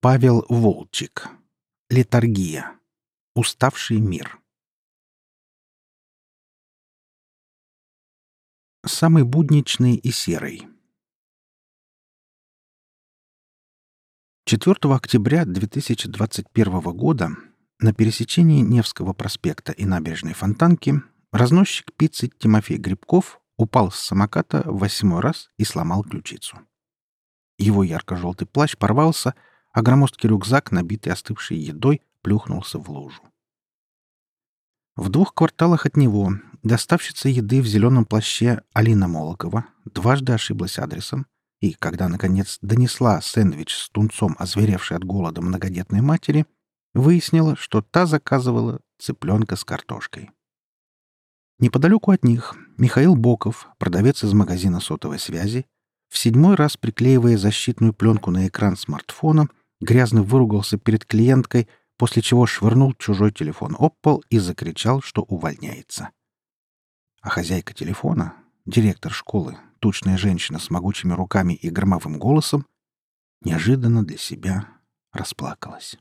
Павел Волчик. Летаргия. Уставший мир. Самый будничный и серый. 4 октября 2021 года на пересечении Невского проспекта и набережной Фонтанки разносчик пиццы Тимофей Грибков упал с самоката в восьмой раз и сломал ключицу. Его ярко-желтый плащ порвался — а громоздкий рюкзак, набитый остывшей едой, плюхнулся в лужу. В двух кварталах от него доставщица еды в зеленом плаще Алина Молокова дважды ошиблась адресом, и, когда, наконец, донесла сэндвич с тунцом озверевшей от голода многодетной матери, выяснила, что та заказывала цыпленка с картошкой. Неподалеку от них Михаил Боков, продавец из магазина сотовой связи, в седьмой раз приклеивая защитную пленку на экран смартфона, грязно выругался перед клиенткой, после чего швырнул чужой телефон об пол и закричал, что увольняется. А хозяйка телефона, директор школы, тучная женщина с могучими руками и громовым голосом, неожиданно для себя расплакалась.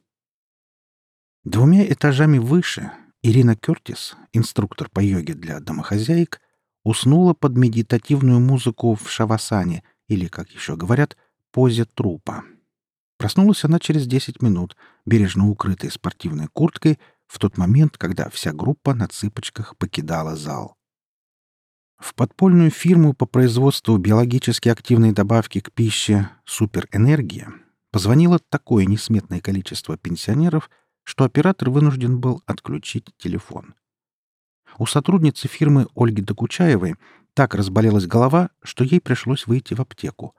Двумя этажами выше Ирина Кертис, инструктор по йоге для домохозяек, уснула под медитативную музыку в шавасане, или, как еще говорят, позе трупа. Проснулась она через 10 минут, бережно укрытой спортивной курткой, в тот момент, когда вся группа на цыпочках покидала зал. В подпольную фирму по производству биологически активной добавки к пище «Суперэнергия» позвонило такое несметное количество пенсионеров, что оператор вынужден был отключить телефон. У сотрудницы фирмы Ольги Докучаевой так разболелась голова, что ей пришлось выйти в аптеку.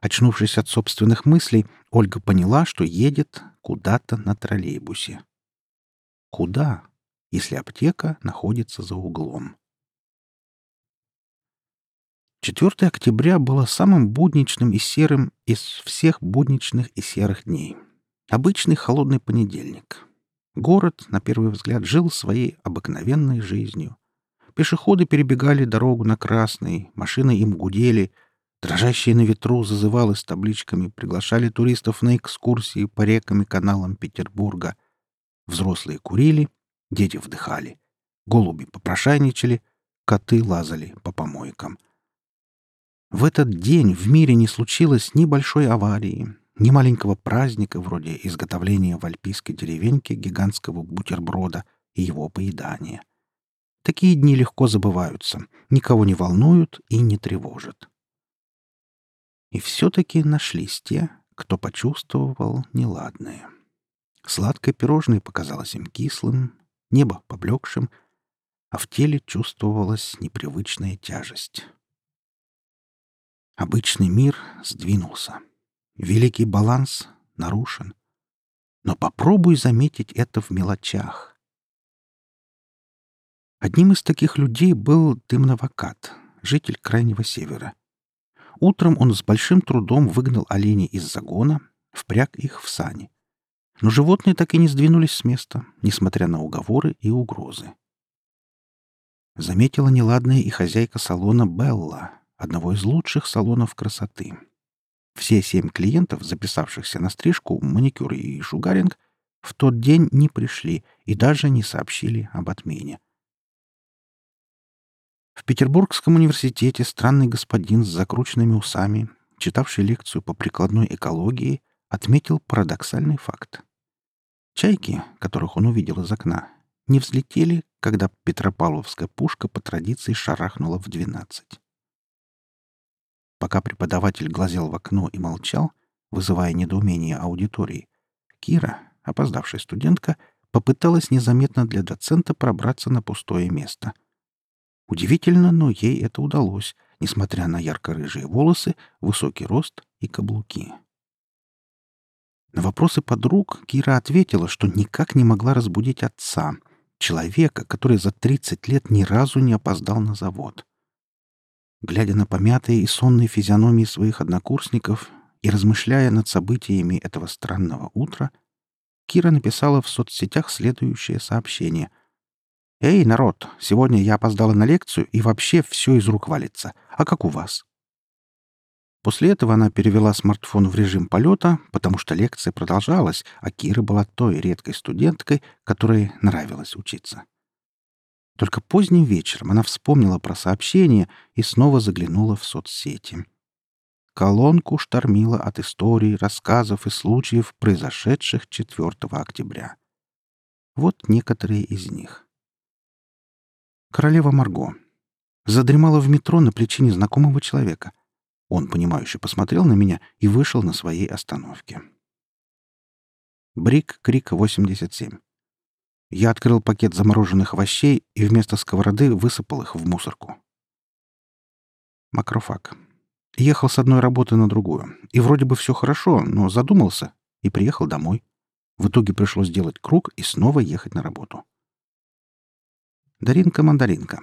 Очнувшись от собственных мыслей, Ольга поняла, что едет куда-то на троллейбусе. Куда, если аптека находится за углом? 4 октября было самым будничным и серым из всех будничных и серых дней. Обычный холодный понедельник. Город, на первый взгляд, жил своей обыкновенной жизнью. Пешеходы перебегали дорогу на красный, машины им гудели — Дрожащие на ветру зазывалы с табличками приглашали туристов на экскурсии по рекам и каналам Петербурга. Взрослые курили, дети вдыхали, голуби попрошайничали, коты лазали по помойкам. В этот день в мире не случилось ни большой аварии, ни маленького праздника вроде изготовления в альпийской деревеньке гигантского бутерброда и его поедания. Такие дни легко забываются, никого не волнуют и не тревожат. И все-таки нашлись те, кто почувствовал неладное. Сладкое пирожное показалось им кислым, небо поблекшим, а в теле чувствовалась непривычная тяжесть. Обычный мир сдвинулся. Великий баланс нарушен. Но попробуй заметить это в мелочах. Одним из таких людей был Дымновакат, житель Крайнего Севера — Утром он с большим трудом выгнал оленей из загона, впряг их в сани. Но животные так и не сдвинулись с места, несмотря на уговоры и угрозы. Заметила неладная и хозяйка салона Белла, одного из лучших салонов красоты. Все семь клиентов, записавшихся на стрижку, маникюр и шугаринг, в тот день не пришли и даже не сообщили об отмене. В Петербургском университете странный господин с закрученными усами, читавший лекцию по прикладной экологии, отметил парадоксальный факт. Чайки, которых он увидел из окна, не взлетели, когда Петропавловская пушка по традиции шарахнула в двенадцать. Пока преподаватель глазел в окно и молчал, вызывая недоумение аудитории, Кира, опоздавшая студентка, попыталась незаметно для доцента пробраться на пустое место — Удивительно, но ей это удалось, несмотря на ярко-рыжие волосы, высокий рост и каблуки. На вопросы подруг Кира ответила, что никак не могла разбудить отца, человека, который за 30 лет ни разу не опоздал на завод. Глядя на помятые и сонные физиономии своих однокурсников и размышляя над событиями этого странного утра, Кира написала в соцсетях следующее сообщение — «Эй, народ, сегодня я опоздала на лекцию, и вообще все из рук валится. А как у вас?» После этого она перевела смартфон в режим полета, потому что лекция продолжалась, а Кира была той редкой студенткой, которой нравилось учиться. Только поздним вечером она вспомнила про сообщение и снова заглянула в соцсети. Колонку штормила от историй, рассказов и случаев, произошедших 4 октября. Вот некоторые из них. Королева Марго. Задремала в метро на плече незнакомого человека. Он, понимающе посмотрел на меня и вышел на своей остановке. Брик Крик 87. Я открыл пакет замороженных овощей и вместо сковороды высыпал их в мусорку. Макрофаг. Ехал с одной работы на другую. И вроде бы все хорошо, но задумался и приехал домой. В итоге пришлось сделать круг и снова ехать на работу. Даринка-мандаринка.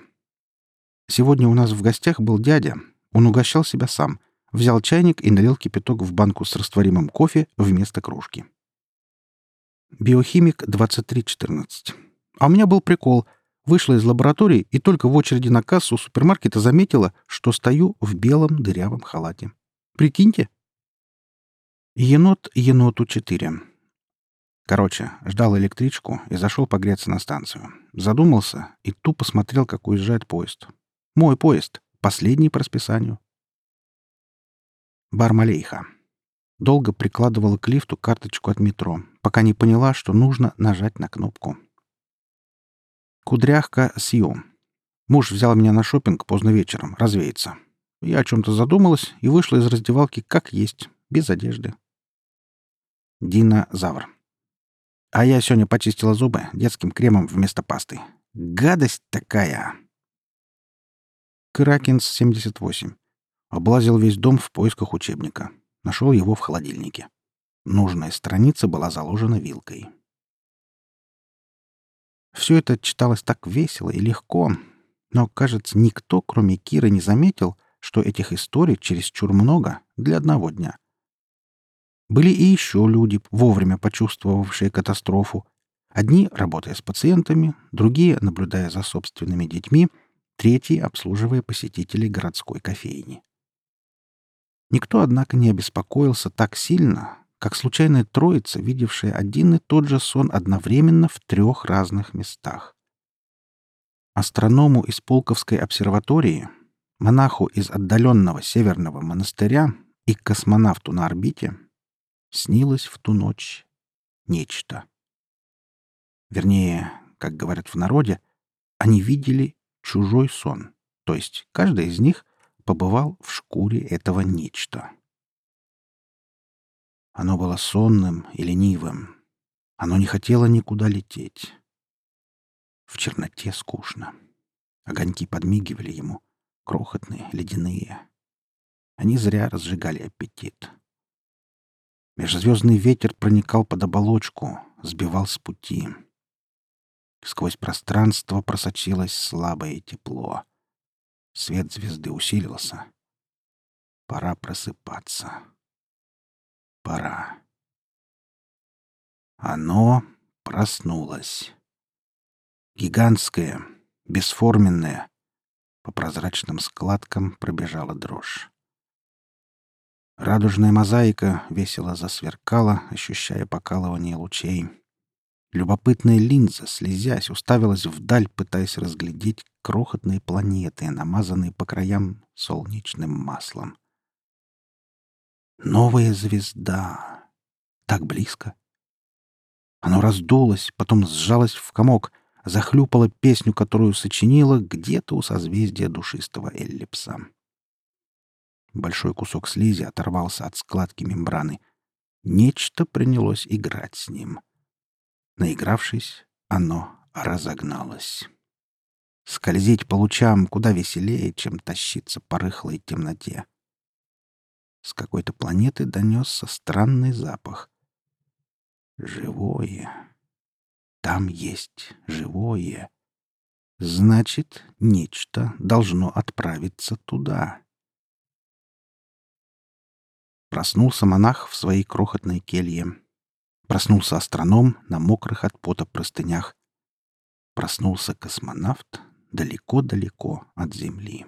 Сегодня у нас в гостях был дядя. Он угощал себя сам. Взял чайник и налил кипяток в банку с растворимым кофе вместо кружки. Биохимик 2314. А у меня был прикол. Вышла из лаборатории и только в очереди на кассу супермаркета заметила, что стою в белом дырявом халате. Прикиньте. Енот еноту 4. Короче, ждал электричку и зашел погреться на станцию. Задумался и тупо смотрел, как уезжает поезд. Мой поезд. Последний по расписанию. Бармалейха. Долго прикладывала к лифту карточку от метро, пока не поняла, что нужно нажать на кнопку. Кудряхка Сью. Муж взял меня на шопинг поздно вечером, развеяться. Я о чем-то задумалась и вышла из раздевалки как есть, без одежды. Дина Завр. А я сегодня почистила зубы детским кремом вместо пасты. Гадость такая! Кракенс 78. Облазил весь дом в поисках учебника. Нашел его в холодильнике. Нужная страница была заложена вилкой. Все это читалось так весело и легко, но, кажется, никто, кроме Киры, не заметил, что этих историй чересчур много для одного дня. Были и еще люди, вовремя почувствовавшие катастрофу. Одни, работая с пациентами, другие, наблюдая за собственными детьми, третьи, обслуживая посетителей городской кофейни. Никто, однако, не обеспокоился так сильно, как случайная троица, видевшая один и тот же сон одновременно в трех разных местах. Астроному из Пулковской обсерватории, монаху из отдаленного северного монастыря и космонавту на орбите снилось в ту ночь нечто. Вернее, как говорят в народе, они видели чужой сон, то есть каждый из них побывал в шкуре этого нечто. Оно было сонным и ленивым. Оно не хотело никуда лететь. В черноте скучно. Огоньки подмигивали ему, крохотные, ледяные. Они зря разжигали аппетит. Межзвездный ветер проникал под оболочку, сбивал с пути. Сквозь пространство просочилось слабое тепло. Свет звезды усилился. Пора просыпаться пора. Оно проснулось. Гигантское, бесформенное, по прозрачным складкам пробежала дрожь. Радужная мозаика весело засверкала, ощущая покалывание лучей. Любопытная линза, слезясь, уставилась вдаль, пытаясь разглядеть крохотные планеты, намазанные по краям солнечным маслом. Новая звезда. Так близко. Оно раздулось, потом сжалось в комок, захлюпало песню, которую сочинила где-то у созвездия душистого эллипса. Большой кусок слизи оторвался от складки мембраны. Нечто принялось играть с ним. Наигравшись, оно разогналось. Скользить по лучам куда веселее, чем тащиться по рыхлой темноте. С какой-то планеты донесся странный запах. Живое. Там есть живое. Значит, нечто должно отправиться туда. Проснулся монах в своей крохотной келье. Проснулся астроном на мокрых от пота простынях. Проснулся космонавт далеко-далеко от Земли.